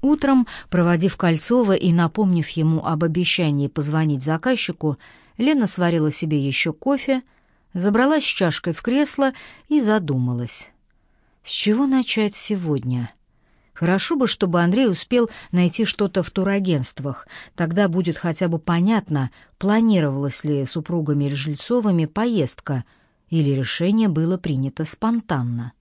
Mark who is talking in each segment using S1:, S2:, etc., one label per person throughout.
S1: Утром, проводив Кольцова и напомнив ему об обещании позвонить заказчику, Лена сварила себе еще кофе, забралась с чашкой в кресло и задумалась. С чего начать сегодня? Хорошо бы, чтобы Андрей успел найти что-то в турагентствах. Тогда будет хотя бы понятно, планировалась ли супругами Жильцовыми поездка или решение было принято спонтанно.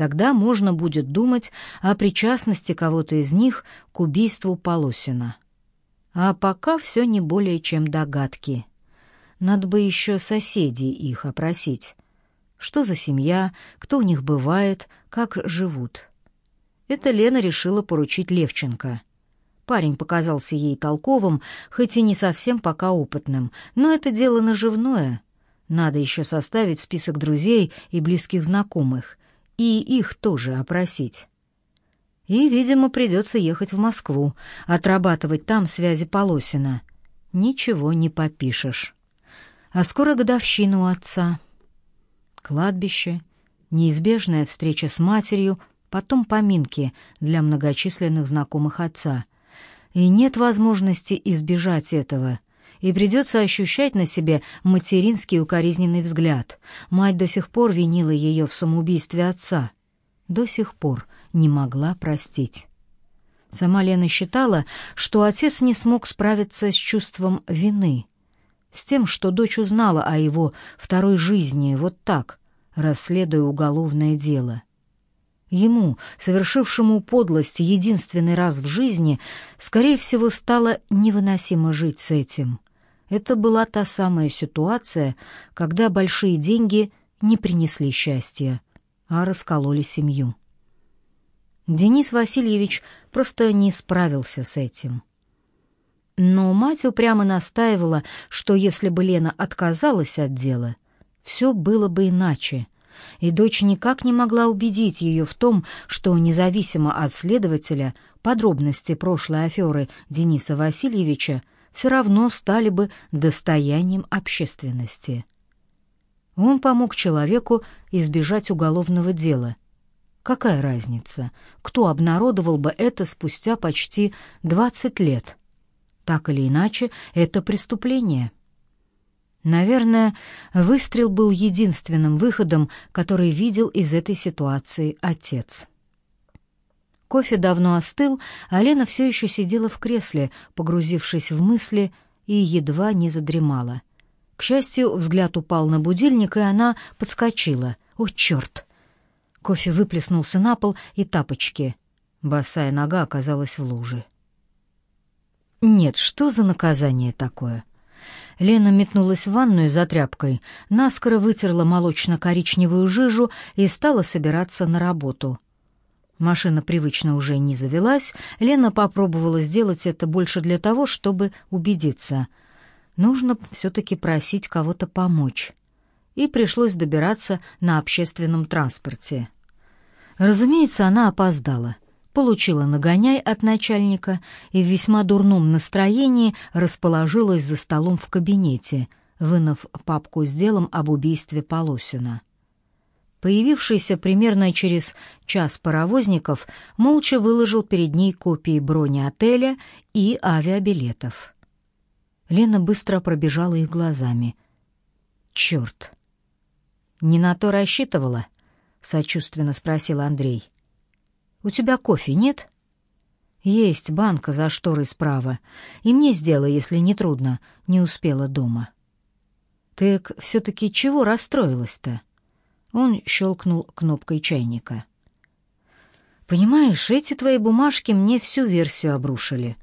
S1: Тогда можно будет думать о причастности кого-то из них к убийству Полосина. А пока все не более чем догадки. Надо бы еще соседей их опросить. Что за семья, кто у них бывает, как живут. Это Лена решила поручить Левченко. Парень показался ей толковым, хоть и не совсем пока опытным, но это дело наживное. Надо еще составить список друзей и близких знакомых, и их тоже опросить. И, видимо, придется ехать в Москву, отрабатывать там связи Полосина. Ничего не попишешь. А скоро годовщина у отца. Кладбище, неизбежная встреча с матерью, потом поминки для многочисленных знакомых отца. И нет возможности избежать этого, и придется ощущать на себе материнский укоризненный взгляд. Мать до сих пор винила ее в самоубийстве отца. До сих пор не могла простить. Сама Лена считала, что отец не смог справиться с чувством вины — с тем, что дочь узнала о его второй жизни вот так, расследуя уголовное дело. Ему, совершившему подлость единственный раз в жизни, скорее всего, стало невыносимо жить с этим. Это была та самая ситуация, когда большие деньги не принесли счастья, а раскололи семью. Денис Васильевич просто не справился с этим. Но мать упрямо настаивала, что если бы Лена отказалась от дела, все было бы иначе, и дочь никак не могла убедить ее в том, что независимо от следователя подробности прошлой аферы Дениса Васильевича все равно стали бы достоянием общественности. Он помог человеку избежать уголовного дела. Какая разница, кто обнародовал бы это спустя почти двадцать лет? Так или иначе, это преступление. Наверное, выстрел был единственным выходом, который видел из этой ситуации отец. Кофе давно остыл, а Лена все еще сидела в кресле, погрузившись в мысли, и едва не задремала. К счастью, взгляд упал на будильник, и она подскочила. «О, черт!» Кофе выплеснулся на пол и тапочки. Босая нога оказалась в луже. Нет, что за наказание такое? Лена метнулась в ванную за тряпкой, наскоро вытерла молочно-коричневую жижу и стала собираться на работу. Машина привычно уже не завелась, Лена попробовала сделать это больше для того, чтобы убедиться. Нужно все-таки просить кого-то помочь. И пришлось добираться на общественном транспорте. Разумеется, она опоздала — получила нагоняй от начальника и в весьма дурном настроении расположилась за столом в кабинете, вынув папку с делом об убийстве Полосина. Появившийся примерно через час паровозников молча выложил перед ней копии брони отеля и авиабилетов. Лена быстро пробежала их глазами. «Черт!» «Не на то рассчитывала?» — сочувственно спросил Андрей. У тебя кофе нет? Есть банка за шторой справа. И мне сделай, если не трудно. Не успела дома. Ты все-таки чего расстроилась-то? Он щелкнул кнопкой чайника. Понимаешь, эти твои бумажки мне всю версию обрушили.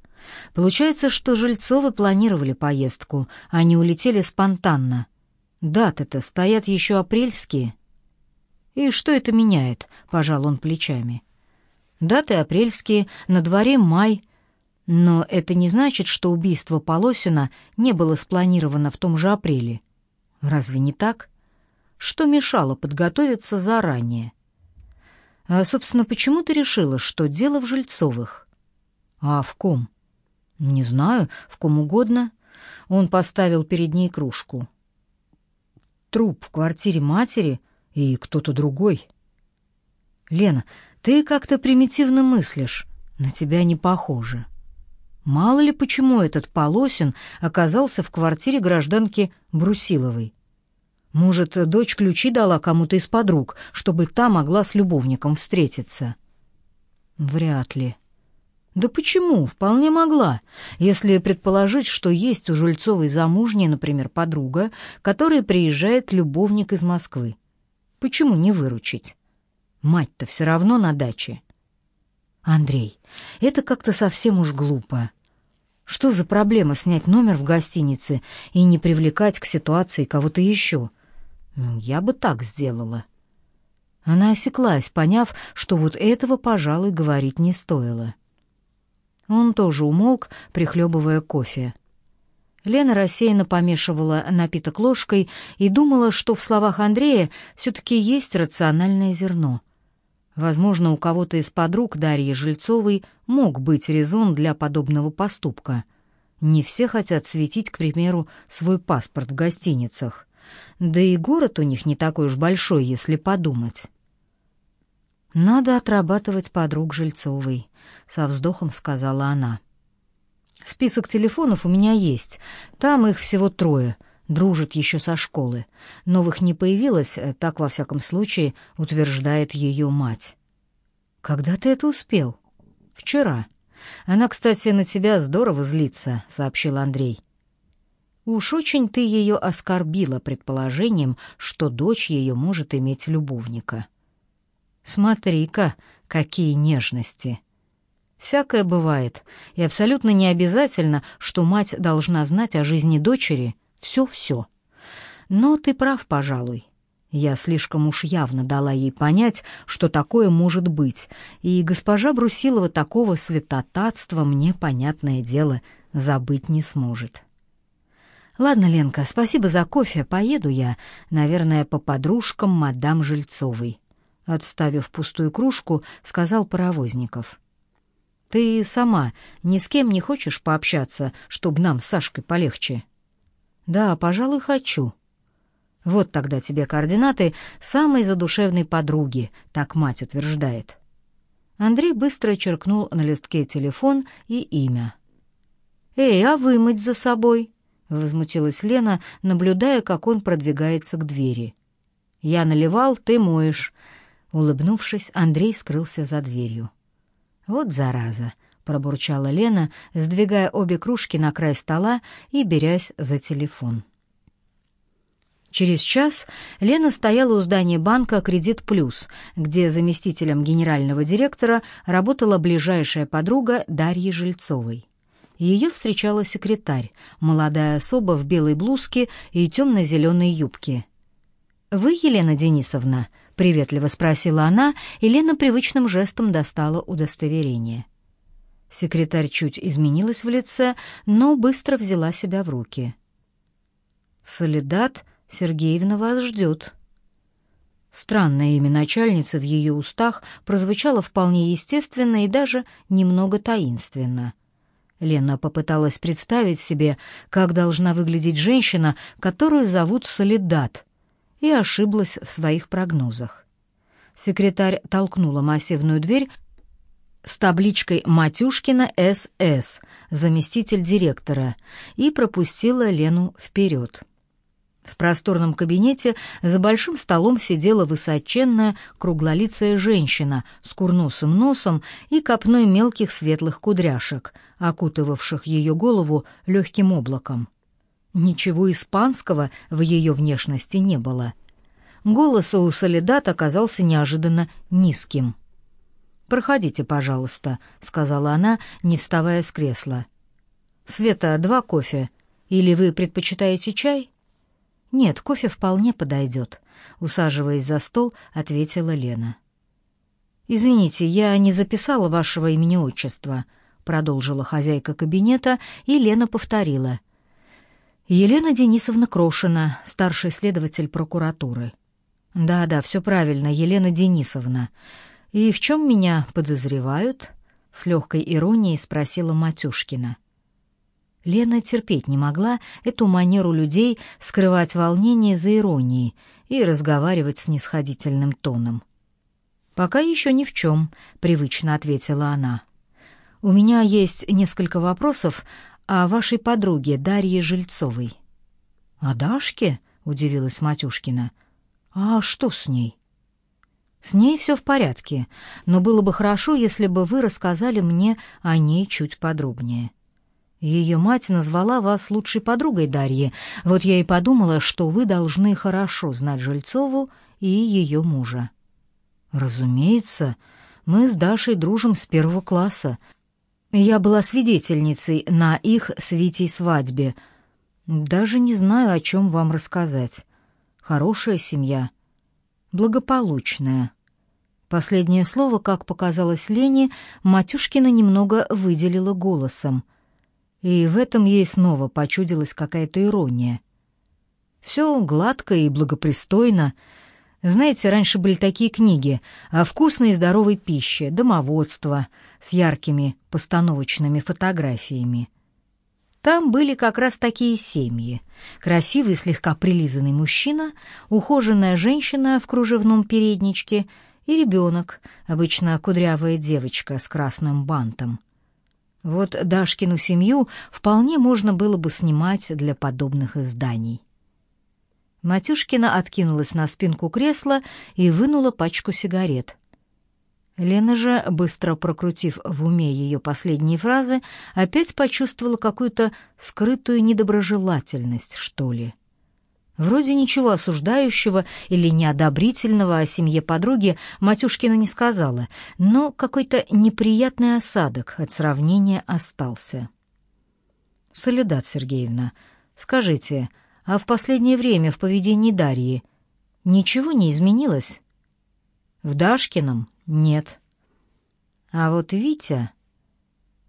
S1: Получается, что Жильцовы планировали поездку, а не улетели спонтанно. Даты-то стоят еще апрельские. И что это меняет? Пожал он плечами. Даты апрельские, на дворе май. Но это не значит, что убийство Полосина не было спланировано в том же апреле. Разве не так? Что мешало подготовиться заранее? А, собственно, почему ты решила, что дело в Жильцовых? А в ком? Не знаю, в ком угодно. Он поставил перед ней кружку. Труп в квартире матери и кто-то другой. Лена, ты как-то примитивно мыслишь. На тебя не похоже. Мало ли почему этот Полосин оказался в квартире гражданки Брусиловой. Может, дочь ключи дала кому-то из подруг, чтобы та могла с любовником встретиться? Вряд ли. Да почему? Вполне могла, если предположить, что есть у Жильцовой замужней, например, подруга, которая приезжает любовник из Москвы. Почему не выручить? Мать-то все равно на даче. Андрей, это как-то совсем уж глупо. Что за проблема снять номер в гостинице и не привлекать к ситуации кого-то еще? Я бы так сделала. Она осеклась, поняв, что вот этого, пожалуй, говорить не стоило. Он тоже умолк, прихлебывая кофе. Лена рассеянно помешивала напиток ложкой и думала, что в словах Андрея все-таки есть рациональное зерно. Возможно, у кого-то из подруг Дарьи Жильцовой мог быть резон для подобного поступка. Не все хотят светить, к примеру, свой паспорт в гостиницах. Да и город у них не такой уж большой, если подумать. «Надо отрабатывать подруг Жильцовой», — со вздохом сказала она. «Список телефонов у меня есть. Там их всего трое. Дружат еще со школы. Новых не появилось, так, во всяком случае, утверждает ее мать». «Когда ты это успел?» «Вчера. Она, кстати, на тебя здорово злится», — сообщил Андрей. Уж очень ты ее оскорбила предположением, что дочь ее может иметь любовника. Смотри-ка, какие нежности! Всякое бывает, и абсолютно не обязательно, что мать должна знать о жизни дочери все-все. Но ты прав, пожалуй. Я слишком уж явно дала ей понять, что такое может быть, и госпожа Брусилова такого святотатства мне, понятное дело, забыть не сможет. Ладно, Ленка, спасибо за кофе. Поеду я, наверное, по подружкам мадам Жильцовой. Отставив пустую кружку, сказал Паровозников. Ты сама ни с кем не хочешь пообщаться, чтобы нам с Сашкой полегче? Да, пожалуй, хочу. Вот тогда тебе координаты самой задушевной подруги, так мать утверждает. Андрей быстро черкнул на листке телефон и имя. «Эй, а вымыть за собой?» — возмутилась Лена, наблюдая, как он продвигается к двери. «Я наливал, ты моешь». Улыбнувшись, Андрей скрылся за дверью. «Вот зараза!» — пробурчала Лена, сдвигая обе кружки на край стола и берясь за телефон. Через час Лена стояла у здания банка «Кредит Плюс», где заместителем генерального директора работала ближайшая подруга Дарьи Жильцовой. Ее встречала секретарь, молодая особа в белой блузке и темно-зеленой юбке. «Вы, Елена Денисовна?» — приветливо спросила она, и Лена привычным жестом достала удостоверение. Секретарь чуть изменилась в лице, но быстро взяла себя в руки. «Солидат Сергеевна вас ждет». Странное имя начальницы в ее устах прозвучало вполне естественно и даже немного таинственно — Лена попыталась представить себе, как должна выглядеть женщина, которую зовут Солидат, и ошиблась в своих прогнозах. Секретарь толкнула массивную дверь с табличкой «Матюшкина СС», заместитель директора, и пропустила Лену вперед. В просторном кабинете за большим столом сидела высоченная круглолицая женщина с курносым носом и копной мелких светлых кудряшек, окутывавших ее голову легким облаком. Ничего испанского в ее внешности не было. Голос у Солидат оказался неожиданно низким. «Проходите, пожалуйста», — сказала она, не вставая с кресла. «Света, два кофе. Или вы предпочитаете чай?» «Нет, кофе вполне подойдет», — усаживаясь за стол, ответила Лена. «Извините, я не записала вашего имени-отчества», — продолжила хозяйка кабинета, и Лена повторила. «Елена Денисовна Крошина, старший следователь прокуратуры». «Да-да, все правильно, Елена Денисовна. И в чем меня подозревают?» — с легкой иронией спросила Матюшкина. Лена терпеть не могла эту манеру людей скрывать волнение за иронией и разговаривать с нисходительным тоном. «Пока еще ни в чем», — привычно ответила она. У меня есть несколько вопросов о вашей подруге Дарье Жильцовой». «О Дашке?» — удивилась Матюшкина. «А что с ней?» «С ней все в порядке, но было бы хорошо, если бы вы рассказали мне о ней чуть подробнее». Ее мать назвала вас лучшей подругой Дарьи. Вот я и подумала, что вы должны хорошо знать Жильцову и ее мужа. Разумеется, мы с Дашей дружим с первого класса. Я была свидетельницей на их с свадьбе. Даже не знаю, о чем вам рассказать. Хорошая семья, благополучная. Последнее слово, как показалось Лене, Матюшкина немного выделила голосом — и в этом ей снова почудилась какая-то ирония. Все гладко и благопристойно. Знаете, раньше были такие книги о вкусной и здоровой пище, домоводство с яркими постановочными фотографиями. Там были как раз такие семьи. Красивый, слегка прилизанный мужчина, ухоженная женщина в кружевном передничке и ребенок, обычно кудрявая девочка с красным бантом. Вот Дашкину семью вполне можно было бы снимать для подобных изданий. Матюшкина откинулась на спинку кресла и вынула пачку сигарет. Лена же, быстро прокрутив в уме ее последние фразы, опять почувствовала какую-то скрытую недоброжелательность, что ли. Вроде ничего осуждающего или неодобрительного о семье подруги Матюшкина не сказала, но какой-то неприятный осадок от сравнения остался. «Солидат Сергеевна, скажите, а в последнее время в поведении Дарьи ничего не изменилось?» «В Дашкином нет». «А вот Витя...»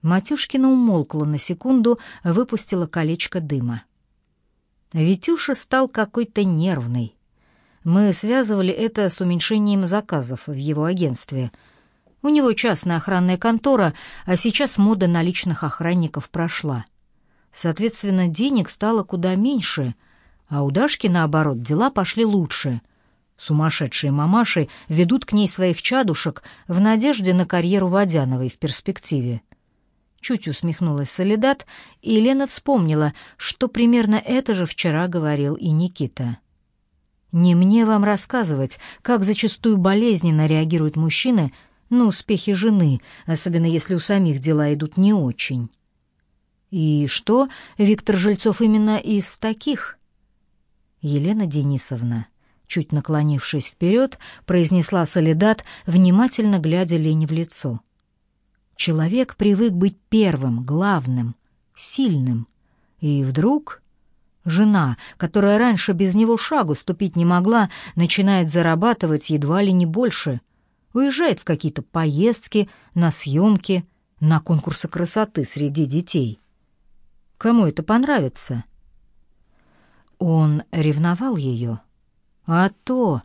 S1: Матюшкина умолкла на секунду, выпустила колечко дыма. Витюша стал какой-то нервный. Мы связывали это с уменьшением заказов в его агентстве. У него частная охранная контора, а сейчас мода на личных охранников прошла. Соответственно, денег стало куда меньше, а у Дашки, наоборот, дела пошли лучше. Сумасшедшие мамаши ведут к ней своих чадушек в надежде на карьеру Водяновой в перспективе. Чуть усмехнулась Солидат, и Лена вспомнила, что примерно это же вчера говорил и Никита. «Не мне вам рассказывать, как зачастую болезненно реагируют мужчины на успехи жены, особенно если у самих дела идут не очень». «И что, Виктор Жильцов именно из таких?» Елена Денисовна, чуть наклонившись вперед, произнесла Солидат, внимательно глядя Лене в лицо — Человек привык быть первым, главным, сильным. И вдруг жена, которая раньше без него шагу ступить не могла, начинает зарабатывать едва ли не больше, уезжает в какие-то поездки, на съемки, на конкурсы красоты среди детей. Кому это понравится? Он ревновал ее. А то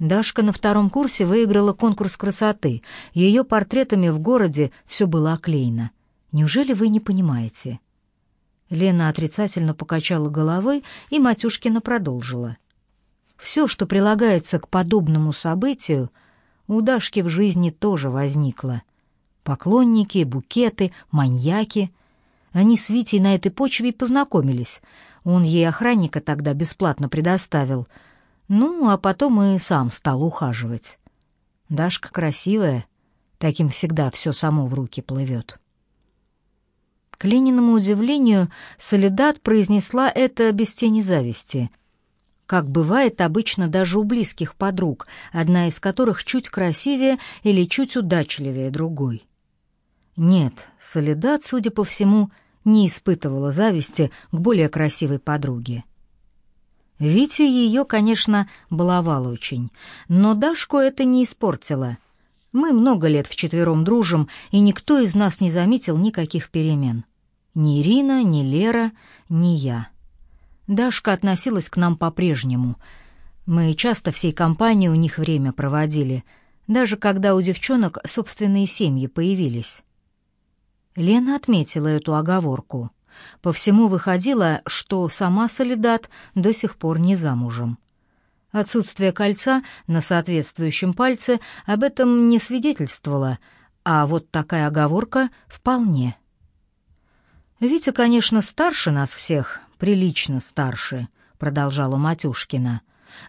S1: Дашка на втором курсе выиграла конкурс красоты. Ее портретами в городе все было оклеено. Неужели вы не понимаете?» Лена отрицательно покачала головой, и Матюшкина продолжила. «Все, что прилагается к подобному событию, у Дашки в жизни тоже возникло. Поклонники, букеты, маньяки. Они с Витей на этой почве и познакомились. Он ей охранника тогда бесплатно предоставил — ну, а потом и сам стал ухаживать. Дашка красивая, таким всегда все само в руки плывет. К Лениному удивлению, Солидат произнесла это без тени зависти, как бывает обычно даже у близких подруг, одна из которых чуть красивее или чуть удачливее другой. Нет, Солидат, судя по всему, не испытывала зависти к более красивой подруге. Витя ее, конечно, баловал очень, но Дашку это не испортило. Мы много лет вчетвером дружим, и никто из нас не заметил никаких перемен. Ни Ирина, ни Лера, ни я. Дашка относилась к нам по-прежнему. Мы часто всей компанией у них время проводили, даже когда у девчонок собственные семьи появились. Лена отметила эту оговорку. По всему выходило, что сама Солидат до сих пор не замужем. Отсутствие кольца на соответствующем пальце об этом не свидетельствовало, а вот такая оговорка вполне. Витя, конечно, старше нас всех, прилично старше, продолжала Матюшкина,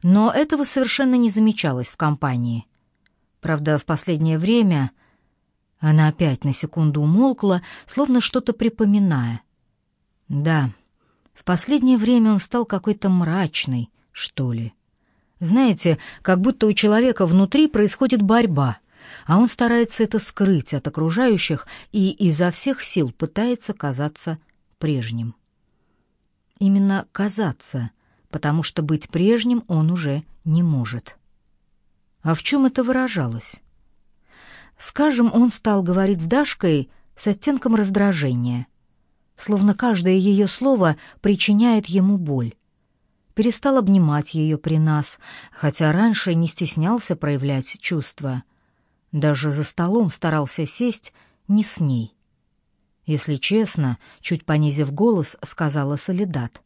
S1: но этого совершенно не замечалось в компании. Правда, в последнее время она опять на секунду умолкла, словно что-то припоминая. Да, в последнее время он стал какой-то мрачный, что ли. Знаете, как будто у человека внутри происходит борьба, а он старается это скрыть от окружающих и изо всех сил пытается казаться прежним. Именно казаться, потому что быть прежним он уже не может. А в чем это выражалось? Скажем, он стал говорить с Дашкой с оттенком раздражения, словно каждое ее слово причиняет ему боль. Перестал обнимать ее при нас, хотя раньше не стеснялся проявлять чувства. Даже за столом старался сесть не с ней. Если честно, чуть понизив голос, сказала Солидат.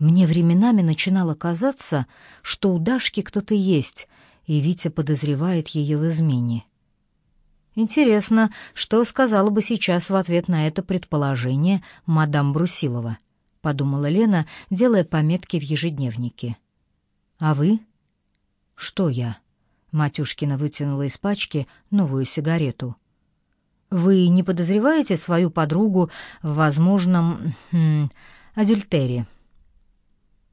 S1: Мне временами начинало казаться, что у Дашки кто-то есть, и Витя подозревает ее в измене. Интересно, что сказала бы сейчас в ответ на это предположение мадам Брусилова, подумала Лена, делая пометки в ежедневнике. А вы? Что я? Матюшкина вытянула из пачки новую сигарету. Вы не подозреваете свою подругу в возможном хм, адюльтере?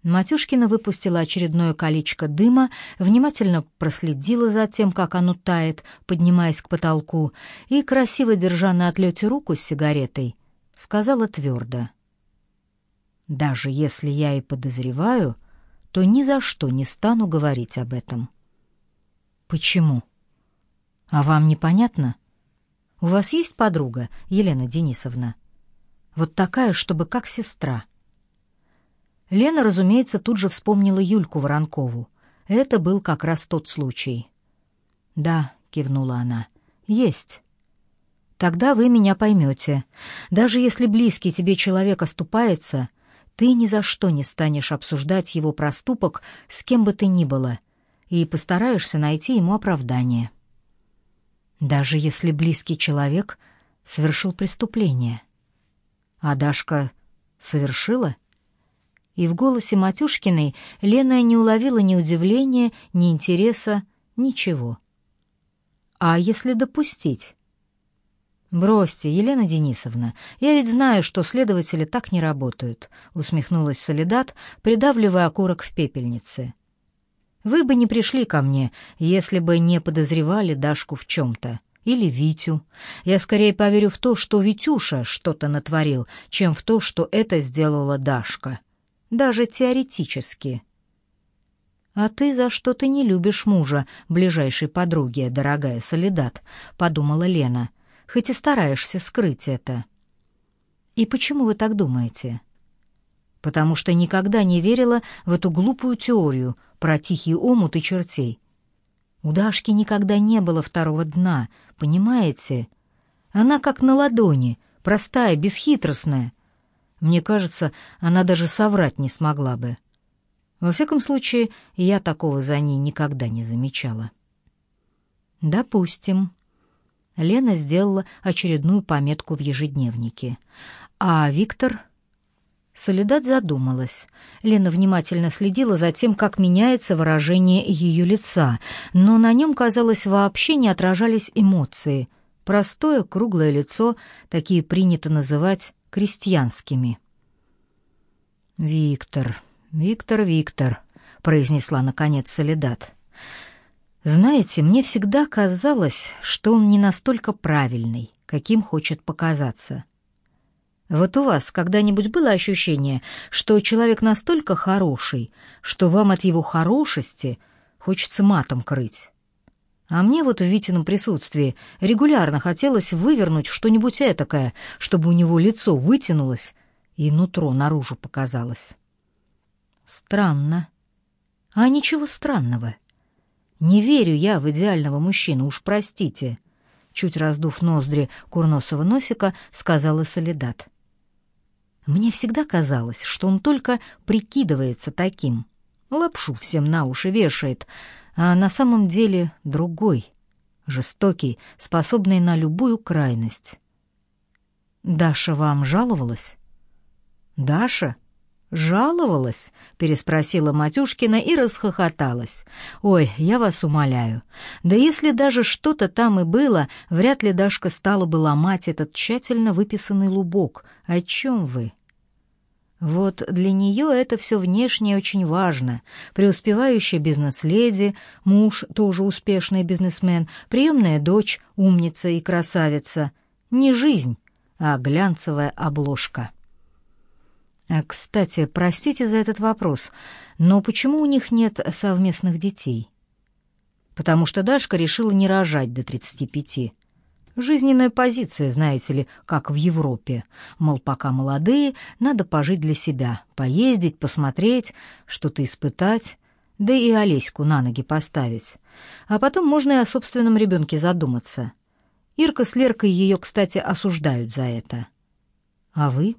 S1: Матюшкина выпустила очередное колечко дыма, внимательно проследила за тем, как оно тает, поднимаясь к потолку, и, красиво держа на отлете руку с сигаретой, сказала твердо. «Даже если я и подозреваю, то ни за что не стану говорить об этом». «Почему?» «А вам непонятно? У вас есть подруга, Елена Денисовна? Вот такая, чтобы как сестра». Лена, разумеется, тут же вспомнила Юльку Воронкову. Это был как раз тот случай. «Да», — кивнула она, — «есть». «Тогда вы меня поймете. Даже если близкий тебе человек оступается, ты ни за что не станешь обсуждать его проступок с кем бы ты ни было и постараешься найти ему оправдание. Даже если близкий человек совершил преступление. А Дашка совершила?» И в голосе Матюшкиной Лена не уловила ни удивления, ни интереса, ничего. А если допустить? Бросьте, Елена Денисовна, я ведь знаю, что следователи так не работают, усмехнулась Солидат, придавливая окурок в пепельнице. Вы бы не пришли ко мне, если бы не подозревали Дашку в чем-то. Или Витю. Я скорее поверю в то, что Витюша что-то натворил, чем в то, что это сделала Дашка даже теоретически. «А ты за что ты не любишь мужа, ближайшей подруги, дорогая Солидат?» — подумала Лена, «хоть и стараешься скрыть это». «И почему вы так думаете?» «Потому что никогда не верила в эту глупую теорию про тихий омут и чертей. У Дашки никогда не было второго дна, понимаете? Она как на ладони, простая, бесхитростная, мне кажется, она даже соврать не смогла бы. Во всяком случае, я такого за ней никогда не замечала. Допустим. Лена сделала очередную пометку в ежедневнике. А Виктор... Солидат задумалась. Лена внимательно следила за тем, как меняется выражение ее лица, но на нем, казалось, вообще не отражались эмоции. Простое круглое лицо, такие принято называть крестьянскими. «Виктор, Виктор, Виктор», — произнесла наконец Солидат. «Знаете, мне всегда казалось, что он не настолько правильный, каким хочет показаться». Вот у вас когда-нибудь было ощущение, что человек настолько хороший, что вам от его хорошести хочется матом крыть? А мне вот в Витином присутствии регулярно хотелось вывернуть что-нибудь этакое, чтобы у него лицо вытянулось и нутро наружу показалось. Странно. А ничего странного. Не верю я в идеального мужчину, уж простите. Чуть раздув ноздри курносого носика, сказала Солидат. Мне всегда казалось, что он только прикидывается таким. Лапшу всем на уши вешает, а на самом деле другой, жестокий, способный на любую крайность. «Даша вам жаловалась?» «Даша?» «Жаловалась?» — переспросила Матюшкина и расхохоталась. «Ой, я вас умоляю. Да если даже что-то там и было, вряд ли Дашка стала бы ломать этот тщательно выписанный лубок. О чем вы?» Вот для нее это все внешнее очень важно. Преуспевающая бизнес-леди, муж тоже успешный бизнесмен, приемная дочь, умница и красавица. Не жизнь, а глянцевая обложка. А, кстати, простите за этот вопрос, но почему у них нет совместных детей? Потому что Дашка решила не рожать до 35. Жизненная позиция, знаете ли, как в Европе. Мол, пока молодые, надо пожить для себя, поездить, посмотреть, что-то испытать, да и Олеську на ноги поставить. А потом можно и о собственном ребенке задуматься. Ирка с Леркой ее, кстати, осуждают за это. А вы?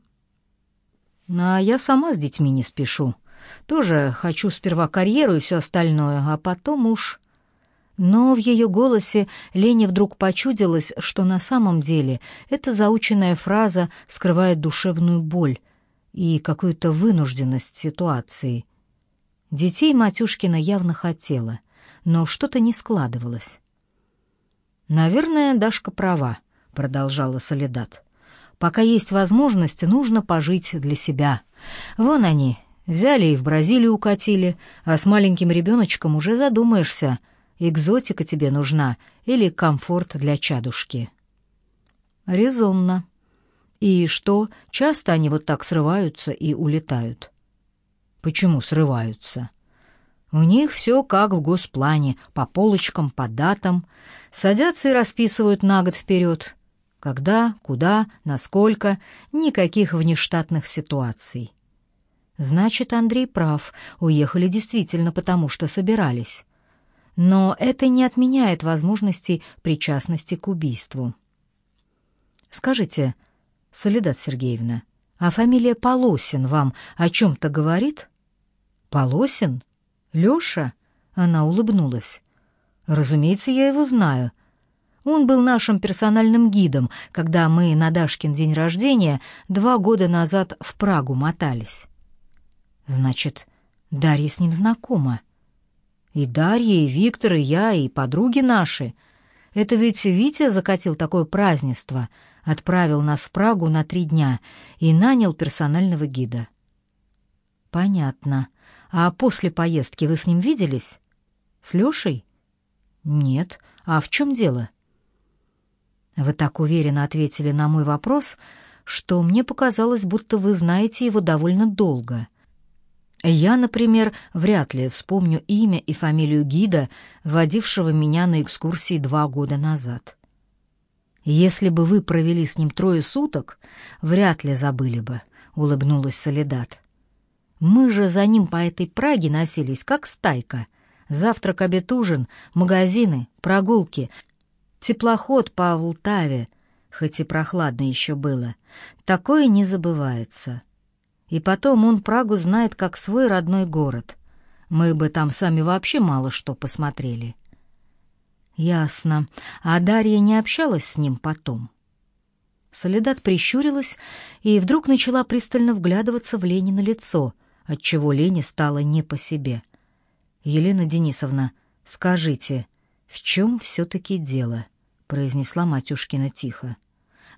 S1: А я сама с детьми не спешу. Тоже хочу сперва карьеру и все остальное, а потом уж... Но в ее голосе Лене вдруг почудилось, что на самом деле эта заученная фраза скрывает душевную боль и какую-то вынужденность ситуации. Детей Матюшкина явно хотела, но что-то не складывалось. «Наверное, Дашка права», — продолжала Солидат. «Пока есть возможность, нужно пожить для себя. Вон они, взяли и в Бразилию укатили, а с маленьким ребеночком уже задумаешься — экзотика тебе нужна или комфорт для чадушки. Резонно. И что, часто они вот так срываются и улетают? Почему срываются? У них все как в госплане, по полочкам, по датам. Садятся и расписывают на год вперед. Когда, куда, насколько, никаких внештатных ситуаций. Значит, Андрей прав, уехали действительно потому, что собирались но это не отменяет возможности причастности к убийству. Скажите, Солидат Сергеевна, а фамилия Полосин вам о чем-то говорит? Полосин? Леша? Она улыбнулась. Разумеется, я его знаю. Он был нашим персональным гидом, когда мы на Дашкин день рождения два года назад в Прагу мотались. Значит, Дарья с ним знакома. И Дарья, и Виктор, и я, и подруги наши. Это ведь Витя закатил такое празднество, отправил нас в Прагу на три дня и нанял персонального гида. Понятно. А после поездки вы с ним виделись? С Лешей? Нет. А в чем дело? Вы так уверенно ответили на мой вопрос, что мне показалось, будто вы знаете его довольно долго. Я, например, вряд ли вспомню имя и фамилию гида, водившего меня на экскурсии два года назад. Если бы вы провели с ним трое суток, вряд ли забыли бы, улыбнулась Солидат. Мы же за ним по этой Праге носились, как стайка. Завтрак, обед, ужин, магазины, прогулки, теплоход по Волтаве, хоть и прохладно еще было. Такое не забывается. И потом он Прагу знает как свой родной город. Мы бы там сами вообще мало что посмотрели. Ясно. А Дарья не общалась с ним потом? Солидат прищурилась и вдруг начала пристально вглядываться в Ленина лицо, отчего Лене стало не по себе. «Елена Денисовна, скажите, в чем все-таки дело?» — произнесла Матюшкина тихо.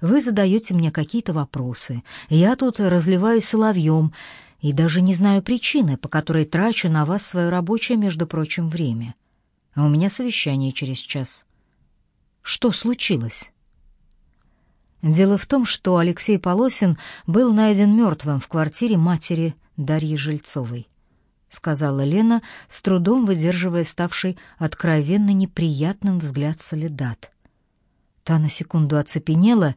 S1: Вы задаете мне какие-то вопросы. Я тут разливаюсь соловьем и даже не знаю причины, по которой трачу на вас свое рабочее, между прочим, время. А у меня совещание через час. Что случилось? Дело в том, что Алексей Полосин был найден мертвым в квартире матери Дарьи Жильцовой, сказала Лена, с трудом выдерживая ставший откровенно неприятным взгляд Солидат. Та на секунду оцепенела,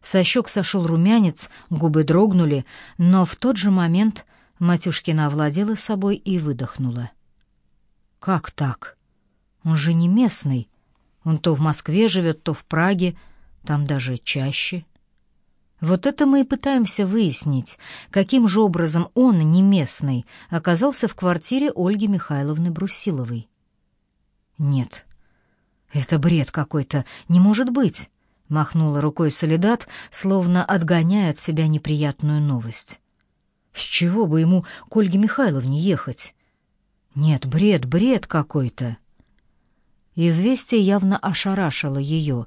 S1: со щек сошел румянец, губы дрогнули, но в тот же момент Матюшкина овладела собой и выдохнула. «Как так? Он же не местный. Он то в Москве живет, то в Праге, там даже чаще». Вот это мы и пытаемся выяснить, каким же образом он, не местный, оказался в квартире Ольги Михайловны Брусиловой. Нет, Это бред какой-то, не может быть, махнула рукой Солидат, словно отгоняя от себя неприятную новость. С чего бы ему к Ольге Михайловне ехать? Нет, бред, бред какой-то. Известие явно ошарашило ее.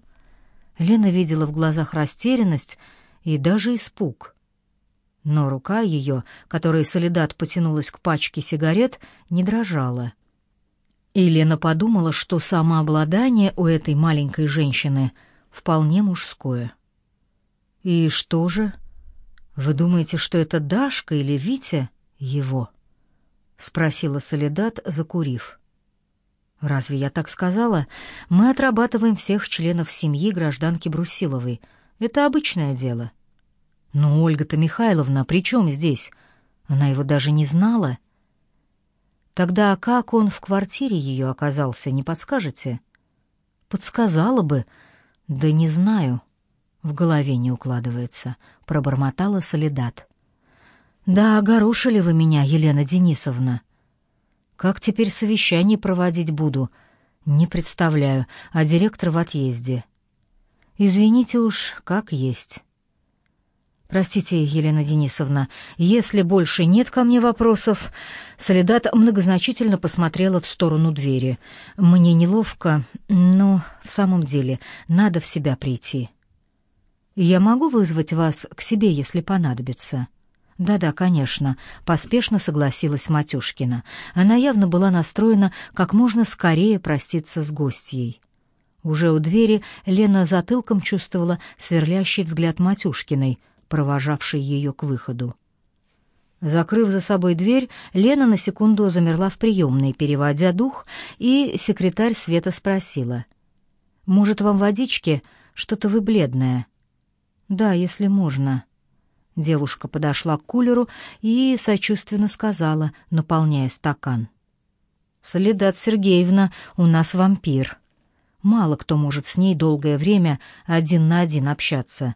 S1: Лена видела в глазах растерянность и даже испуг. Но рука ее, которой Солидат потянулась к пачке сигарет, не дрожала. И подумала, что самообладание у этой маленькой женщины вполне мужское. «И что же? Вы думаете, что это Дашка или Витя его?» — спросила Солидат, закурив. «Разве я так сказала? Мы отрабатываем всех членов семьи гражданки Брусиловой. Это обычное дело». «Но Ольга-то Михайловна при чем здесь? Она его даже не знала». «Тогда как он в квартире ее оказался, не подскажете?» «Подсказала бы. Да не знаю. В голове не укладывается», — пробормотала Солидат. «Да, огорошили вы меня, Елена Денисовна. Как теперь совещание проводить буду? Не представляю, а директор в отъезде. Извините уж, как есть». «Простите, Елена Денисовна, если больше нет ко мне вопросов...» Солидат многозначительно посмотрела в сторону двери. «Мне неловко, но в самом деле надо в себя прийти. Я могу вызвать вас к себе, если понадобится?» «Да-да, конечно», — поспешно согласилась Матюшкина. Она явно была настроена как можно скорее проститься с гостьей. Уже у двери Лена затылком чувствовала сверлящий взгляд Матюшкиной, провожавшей ее к выходу. Закрыв за собой дверь, Лена на секунду замерла в приемной, переводя дух, и секретарь Света спросила. «Может, вам водички? Что-то вы бледная». «Да, если можно». Девушка подошла к кулеру и сочувственно сказала, наполняя стакан. «Солидат Сергеевна, у нас вампир. Мало кто может с ней долгое время один на один общаться.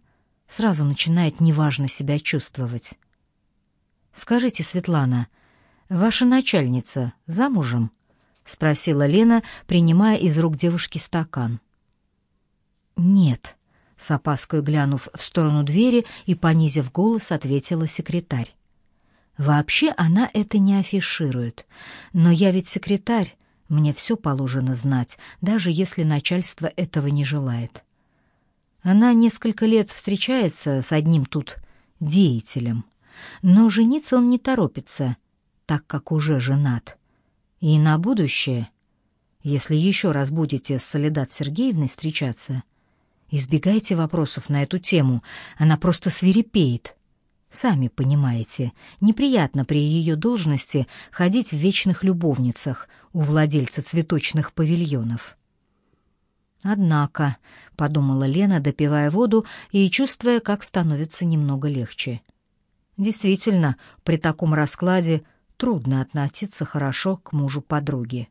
S1: Сразу начинает неважно себя чувствовать». «Скажите, Светлана, ваша начальница замужем?» — спросила Лена, принимая из рук девушки стакан. «Нет», с опаской глянув в сторону двери и понизив голос, ответила секретарь. Вообще она это не афиширует. Но я ведь секретарь, мне все положено знать, даже если начальство этого не желает. Она несколько лет встречается с одним тут деятелем, но жениться он не торопится, так как уже женат. И на будущее, если еще раз будете с Солидат Сергеевной встречаться, Избегайте вопросов на эту тему, она просто свирепеет. Сами понимаете, неприятно при ее должности ходить в вечных любовницах у владельца цветочных павильонов. Однако, подумала Лена, допивая воду и чувствуя, как становится немного легче. Действительно, при таком раскладе трудно относиться хорошо к мужу подруги.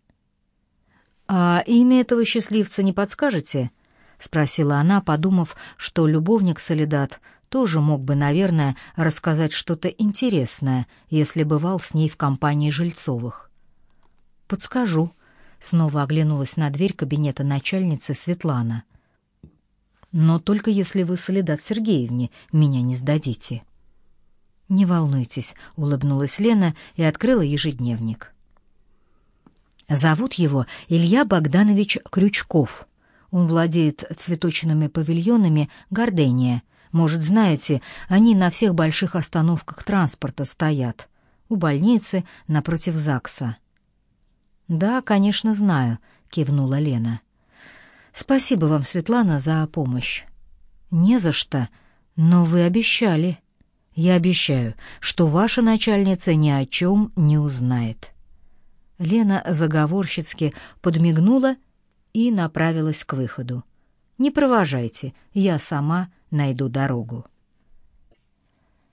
S1: А имя этого счастливца не подскажете? — спросила она, подумав, что любовник Солидат тоже мог бы, наверное, рассказать что-то интересное, если бывал с ней в компании Жильцовых. «Подскажу», — снова оглянулась на дверь кабинета начальницы Светлана. «Но только если вы Солидат Сергеевне меня не сдадите». «Не волнуйтесь», — улыбнулась Лена и открыла ежедневник. Зовут его Илья Богданович Крючков. Он владеет цветочными павильонами «Гордения». Может, знаете, они на всех больших остановках транспорта стоят. У больницы, напротив ЗАГСа. «Да, конечно, знаю», — кивнула Лена. «Спасибо вам, Светлана, за помощь». «Не за что, но вы обещали». «Я обещаю, что ваша начальница ни о чем не узнает». Лена заговорщицки подмигнула и направилась к выходу. «Не провожайте, я сама найду дорогу».